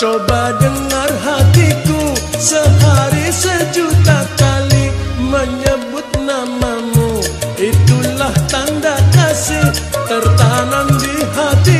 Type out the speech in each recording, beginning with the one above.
Coba dengar hatiku sehari sejuta kali menyebut namamu. Itulah tanda kasih tertanam di hati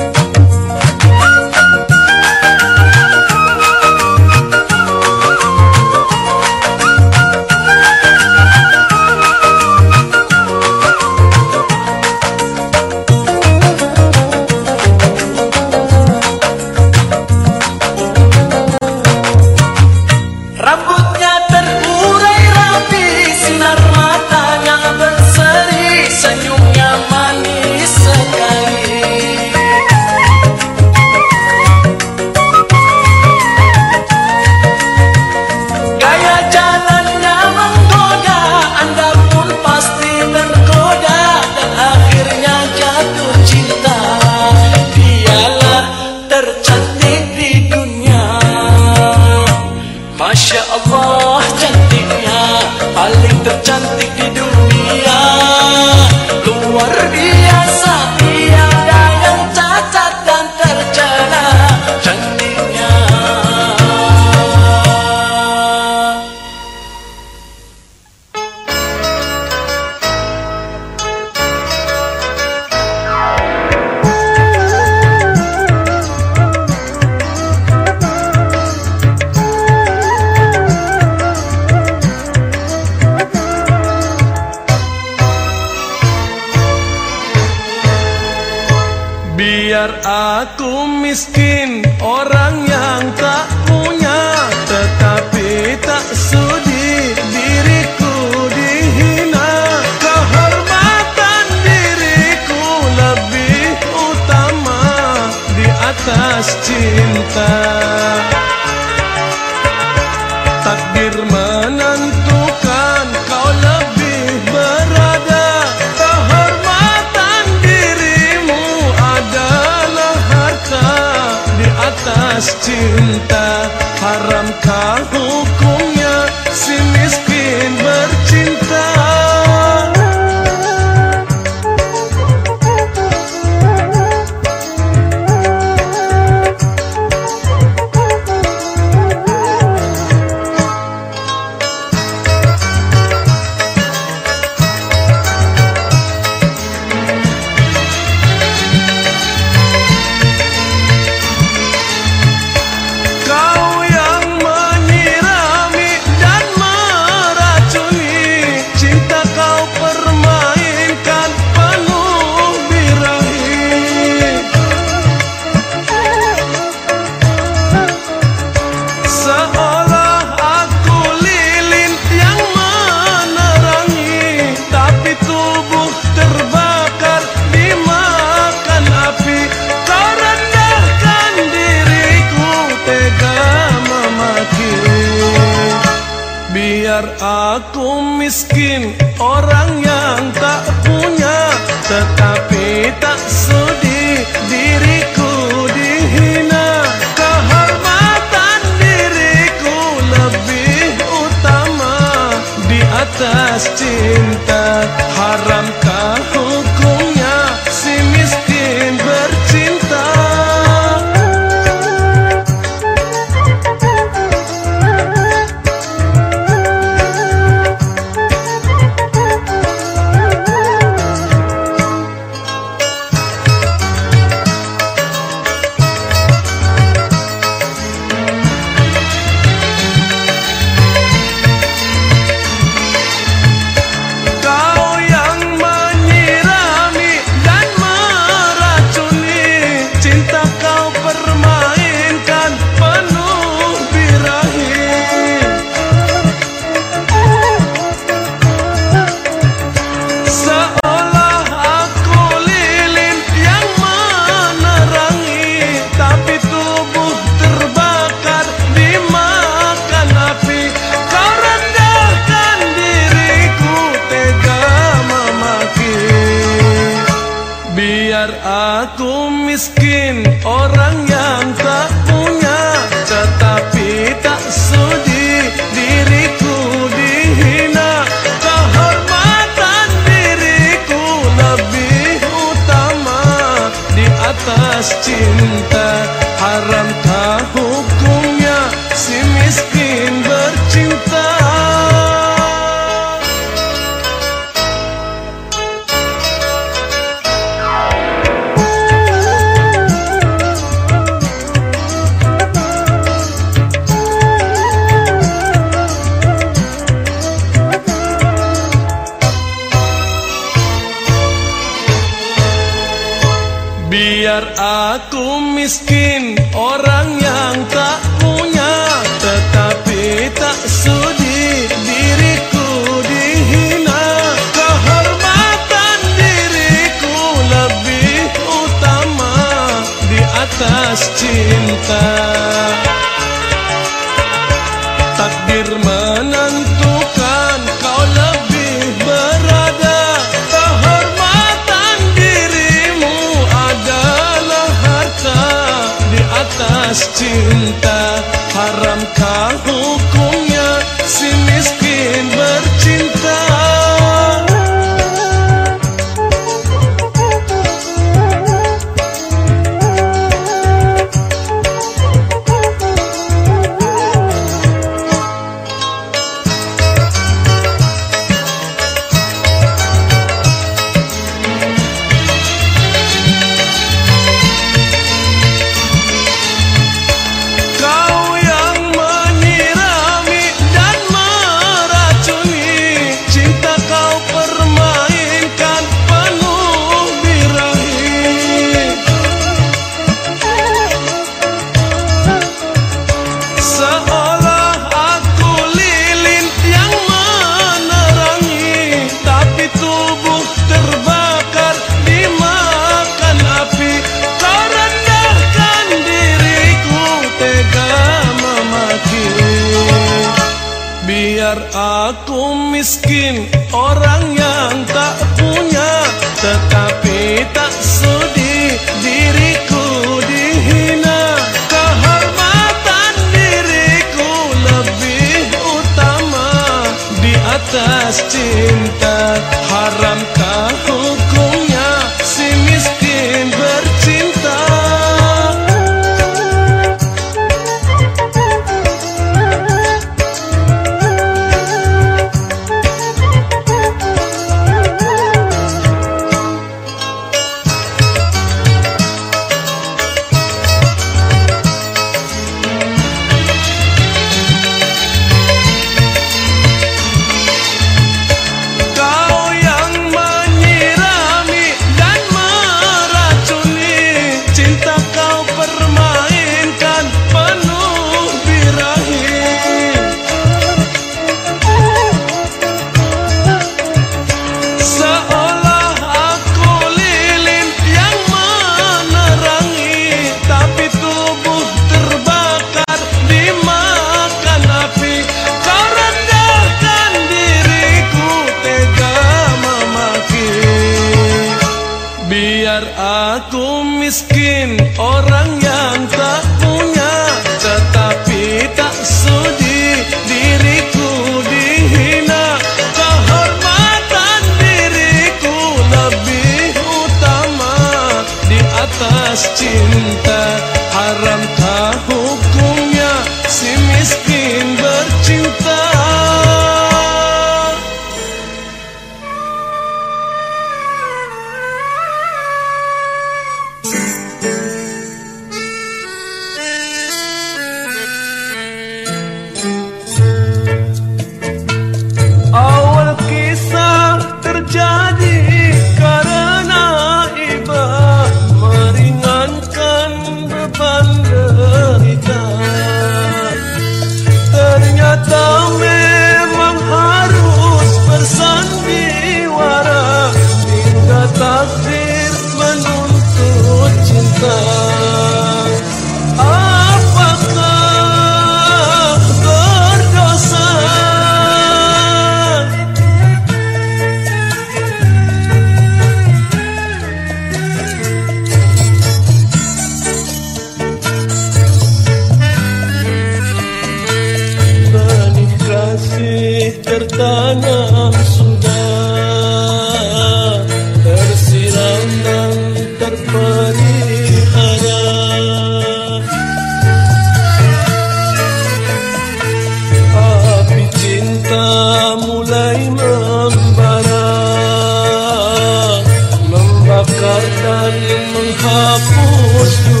goes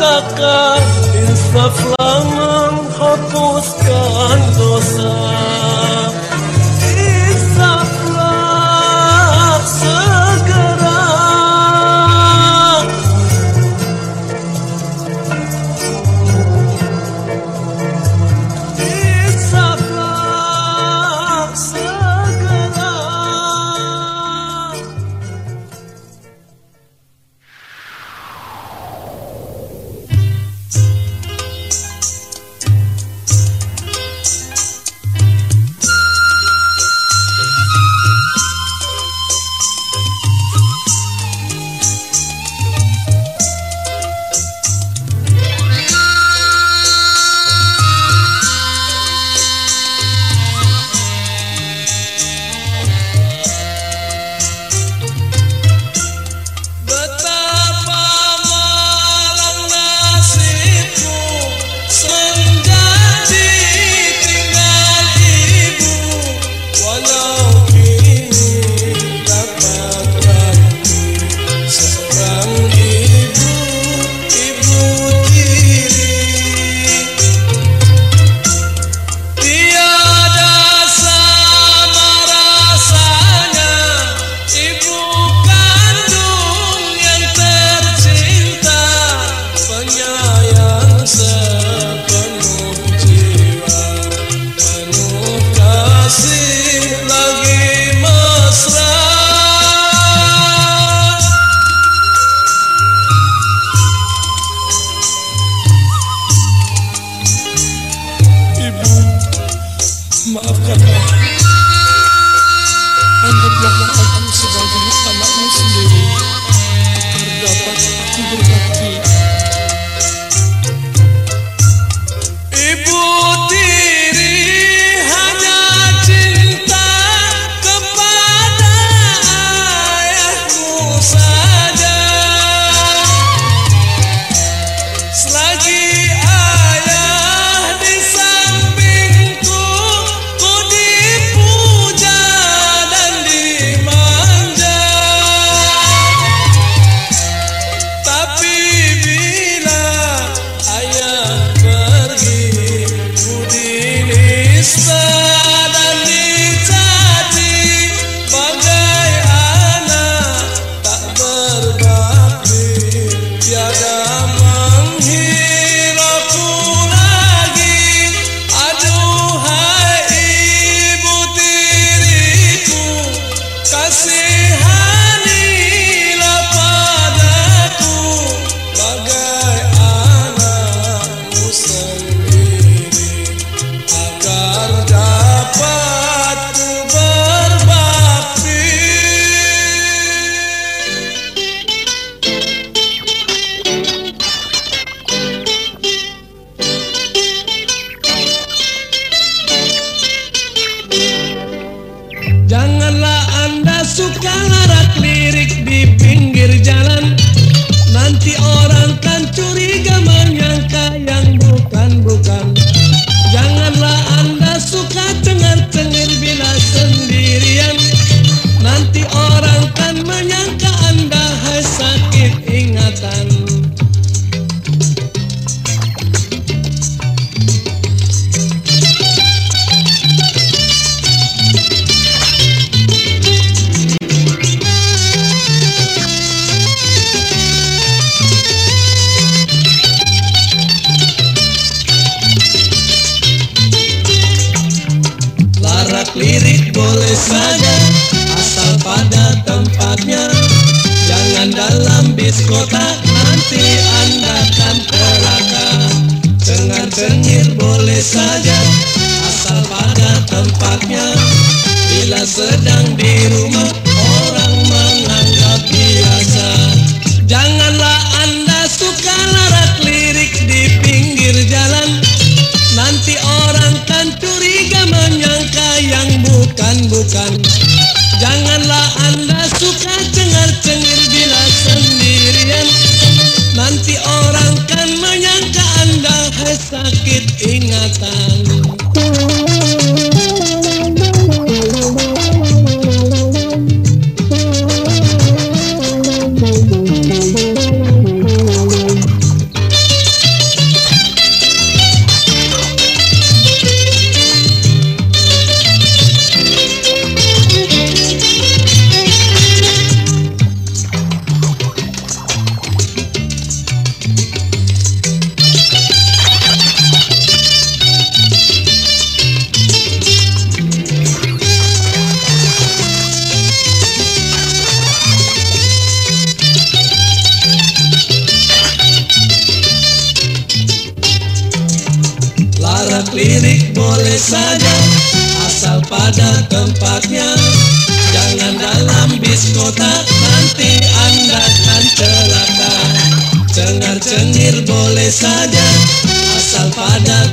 takkan insaflanan hapuskan dosa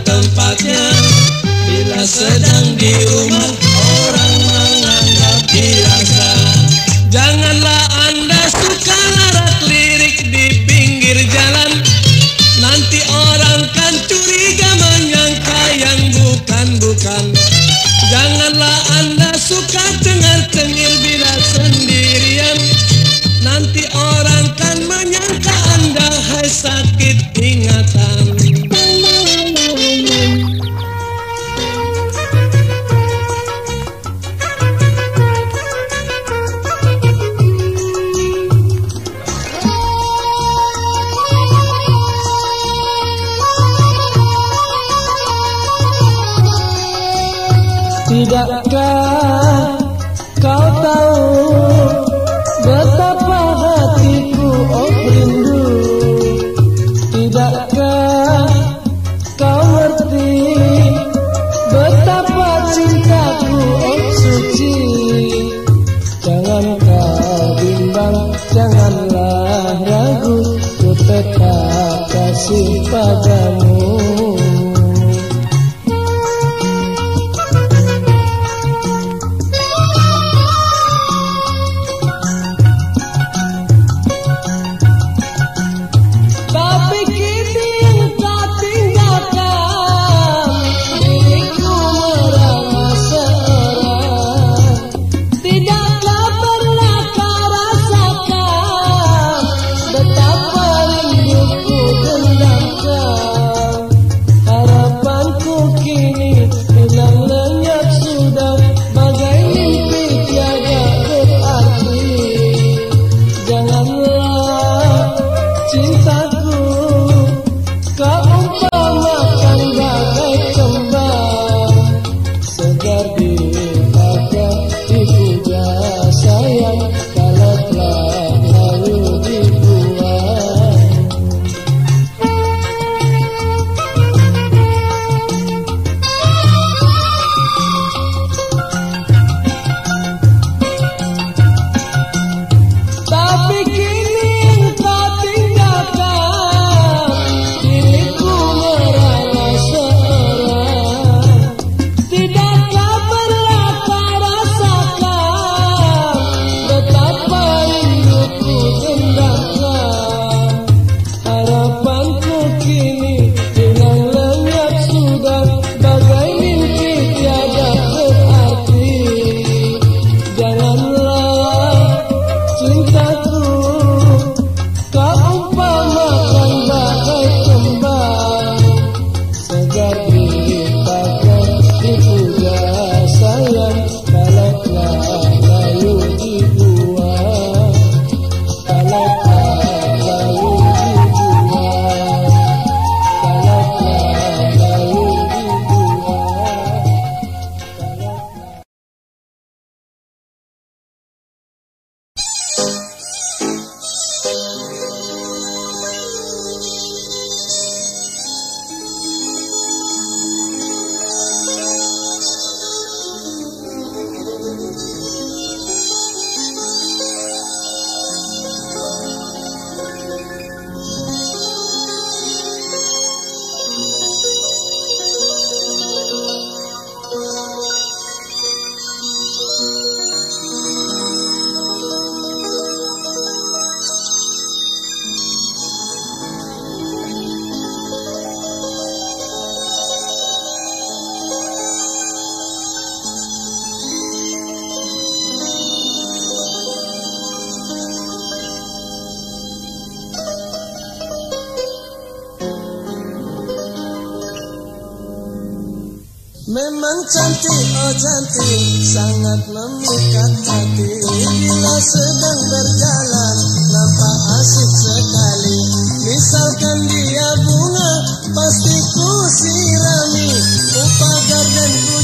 tempatnya. Bila sedang di rumah चिंता Memang cantik, oh cantik. Sangat memikat hati. Bila sedang berjalan Nampak asyik sekali. Misalkan dia bunga Pasti ku sirami. Ku pagar dan ku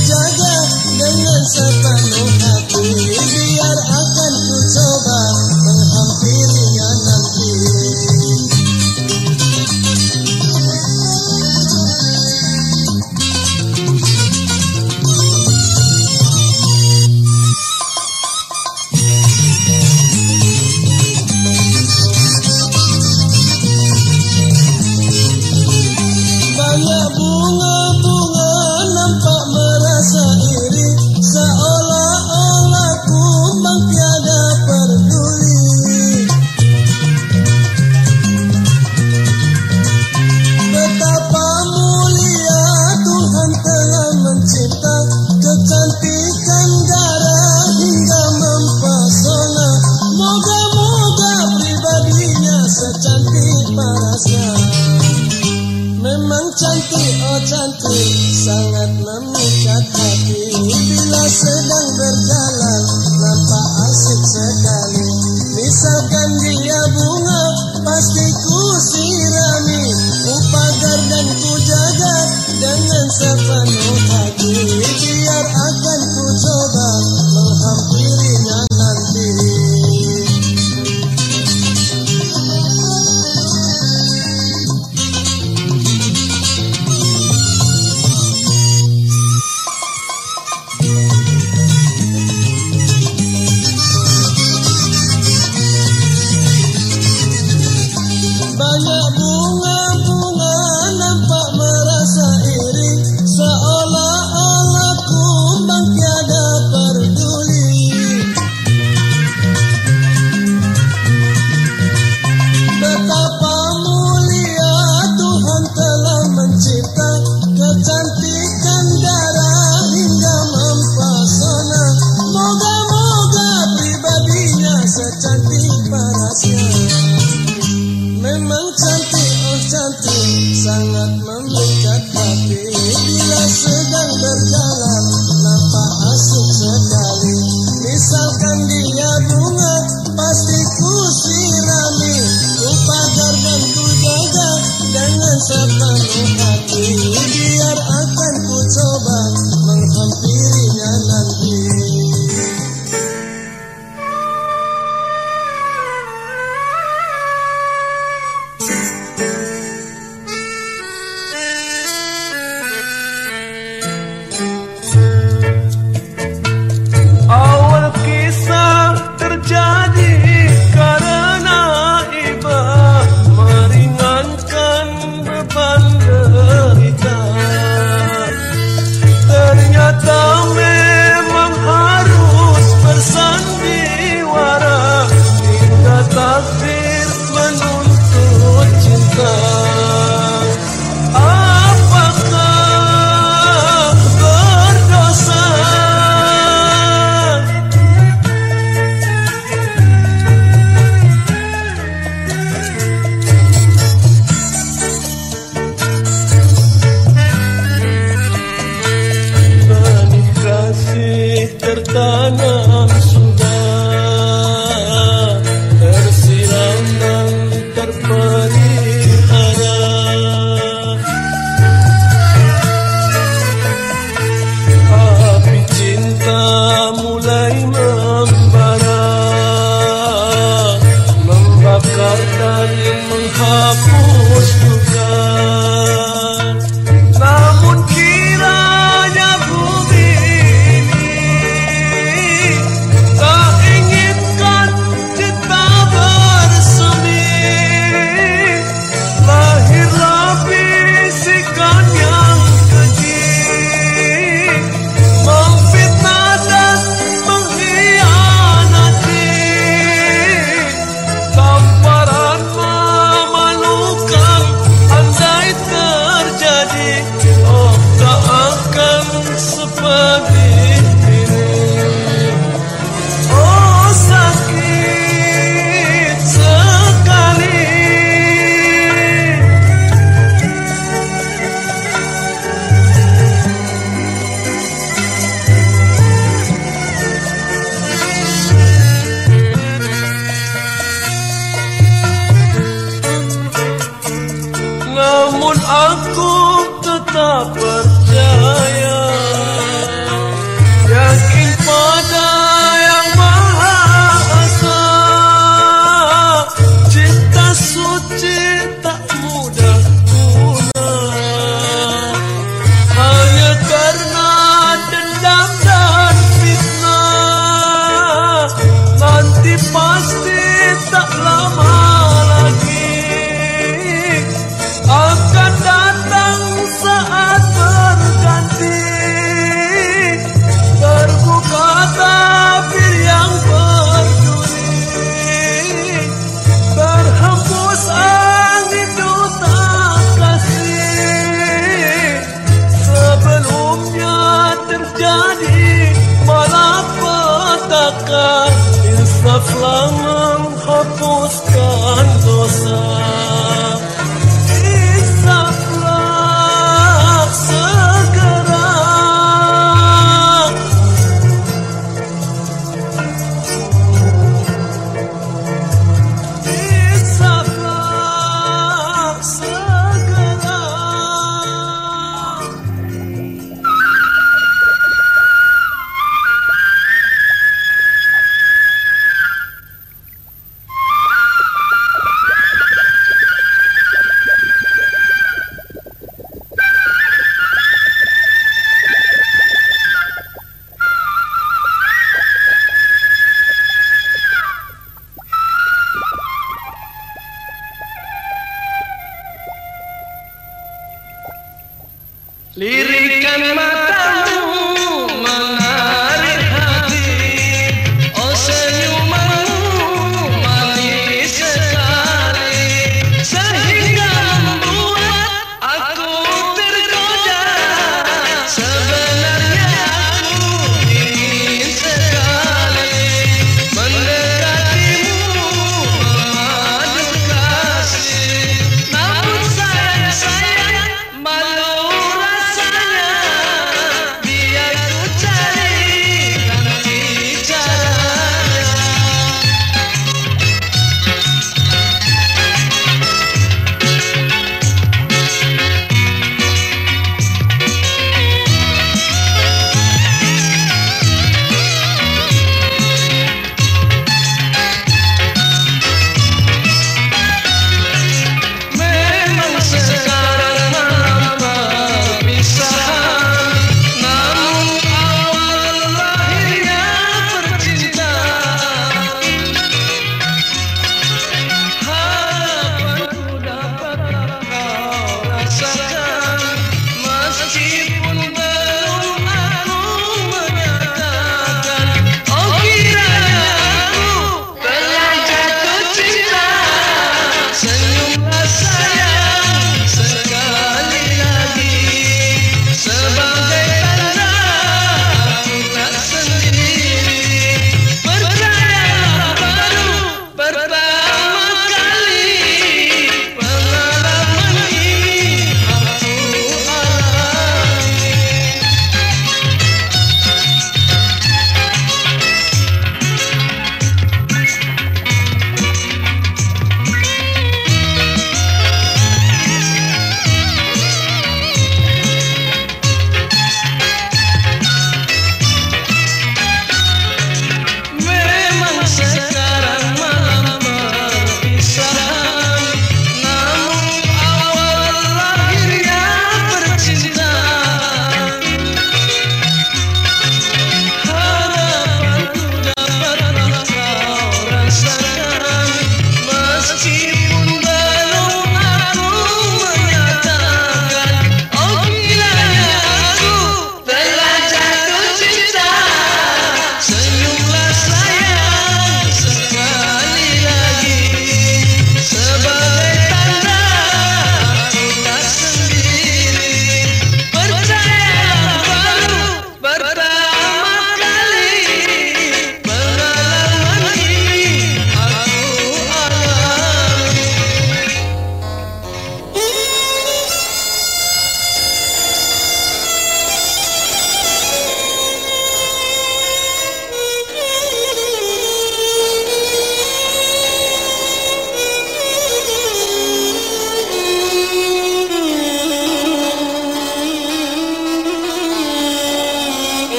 noche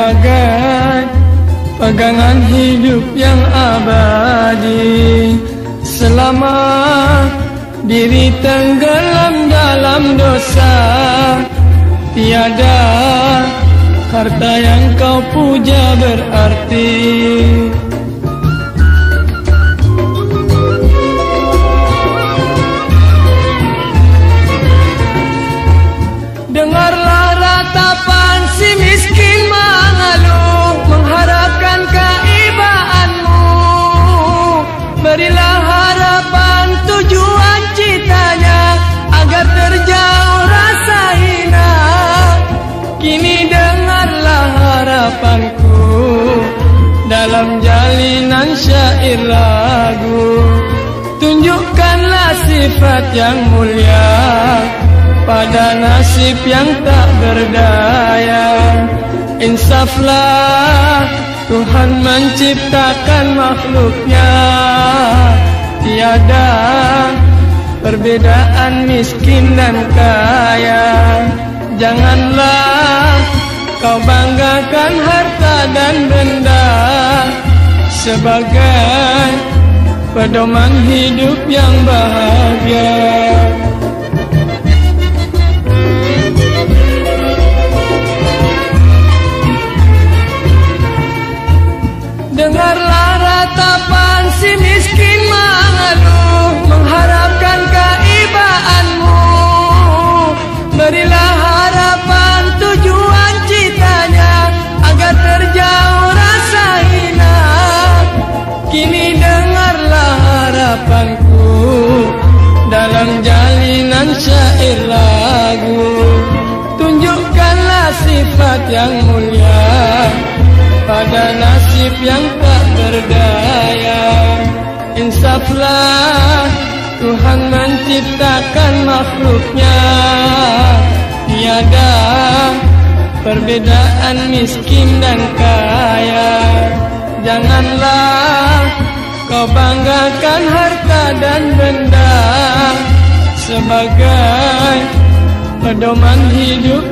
sebagai pegangan hidup yang abadi. Selama diri tenggelam dalam dosa tiada harta yang kau puja berarti. sifat yang mulia Pada nasib yang tak berdaya. Insaflah Tuhan menciptakan makhluknya. Tiada perbedaan miskin dan kaya. Janganlah kau banggakan harta dan benda Sebagai pedoman hidup yang bahagia. pedoman hidup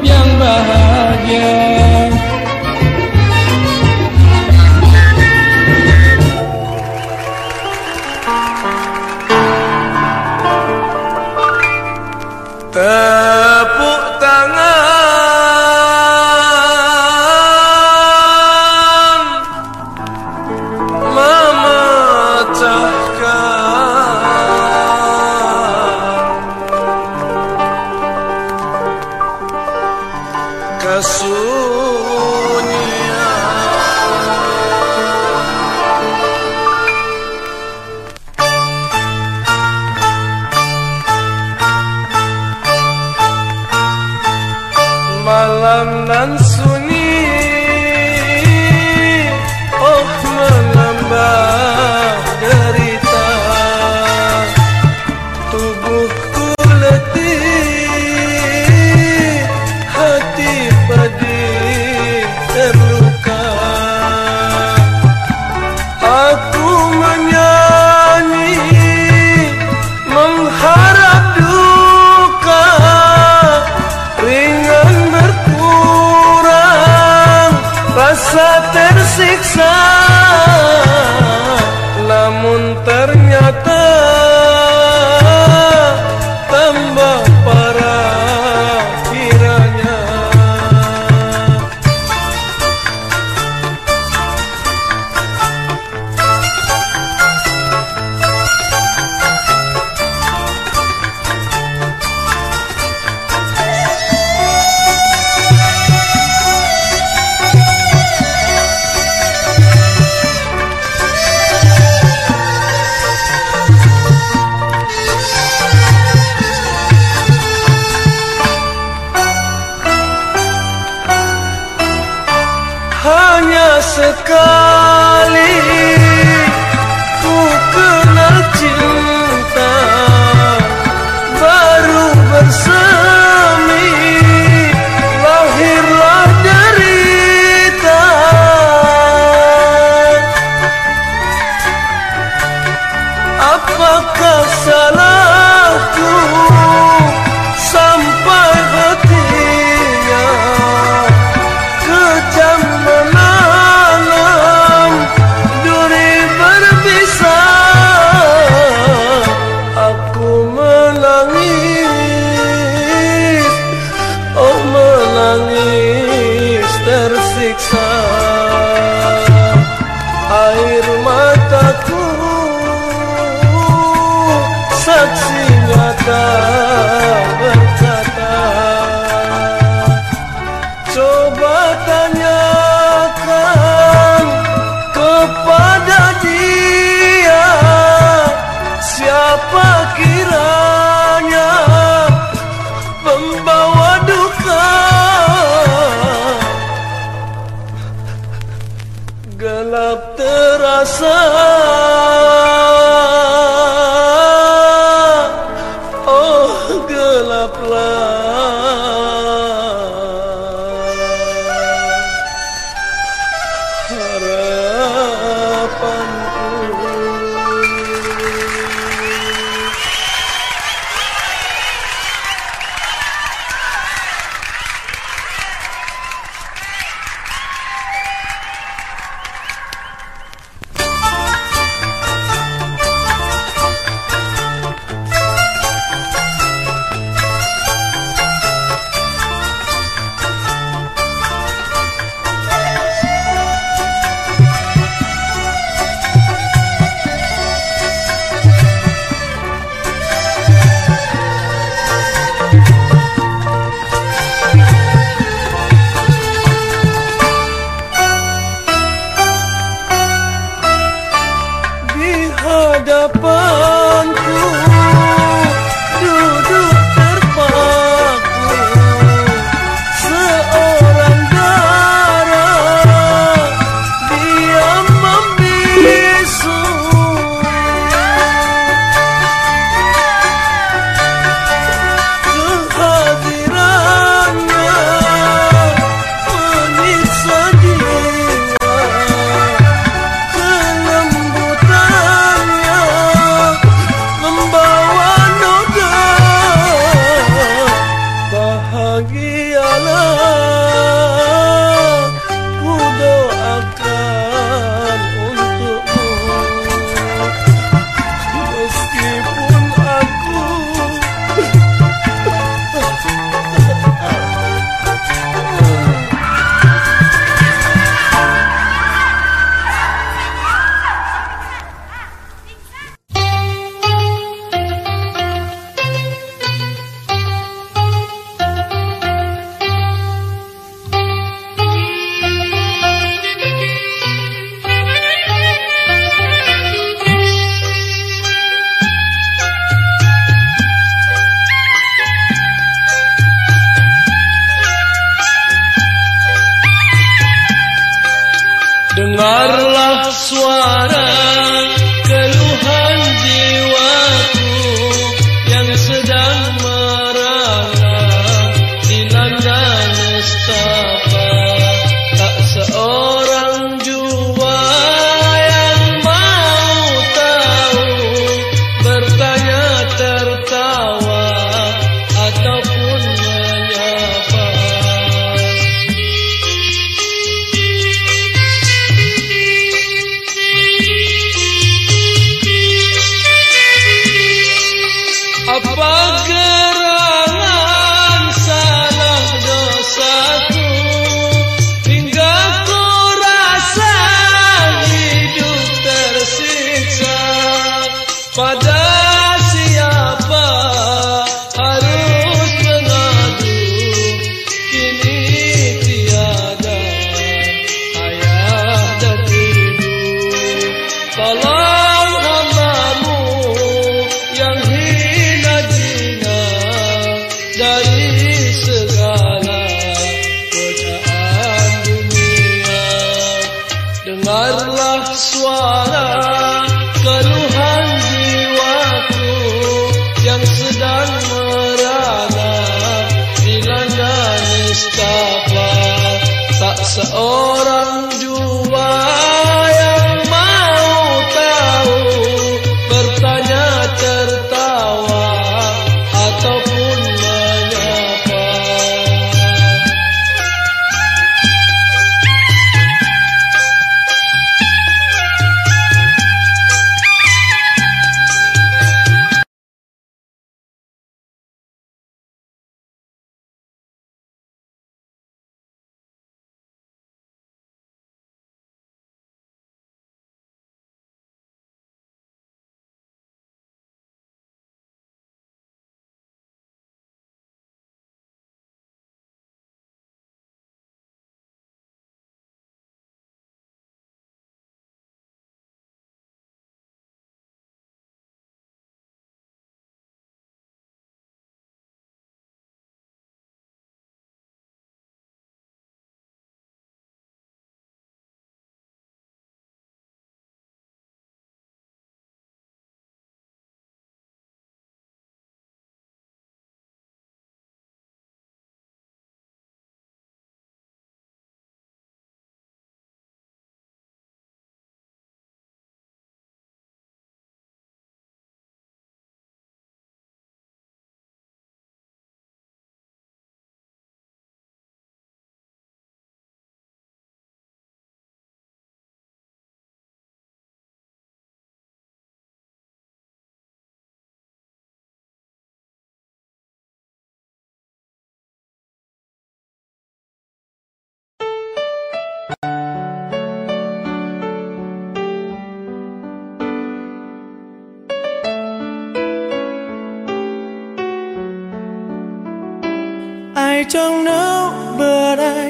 I don't know, but I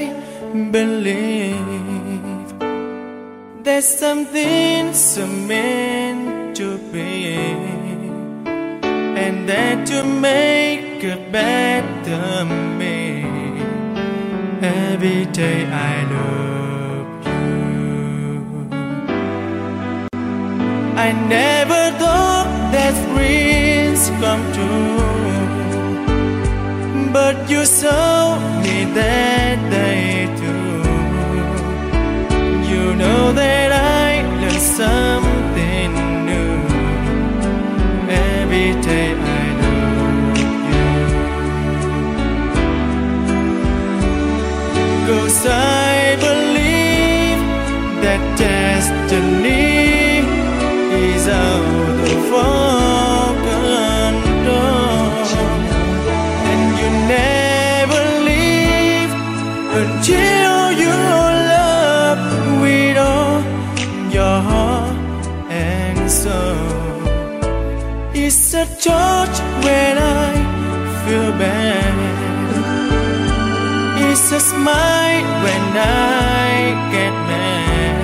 believe there's something so meant to be, and that to make a better me. Every day I love you. I never thought that dreams come true. But you saw me that day too. You know that I learned something new. Every day I A when I feel bad. It's a smile when I get mad.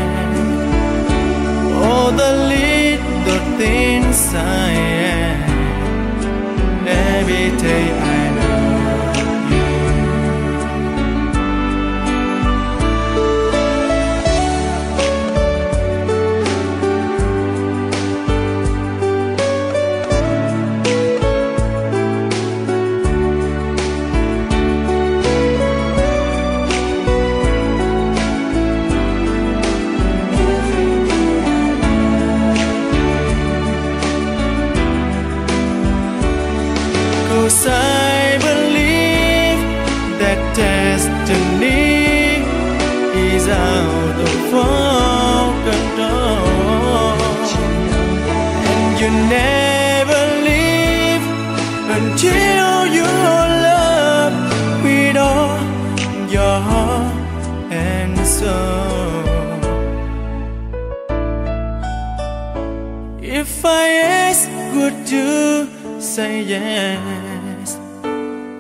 All the little things I say yes?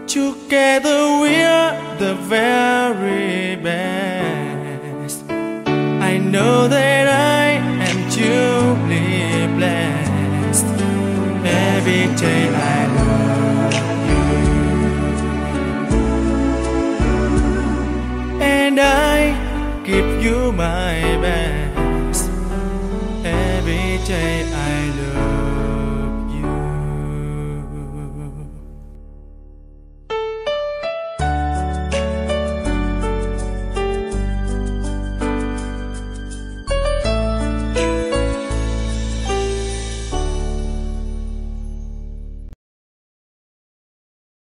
Together we're the very best. I know that I am truly blessed. Every day I love you, and I give you my best. Every day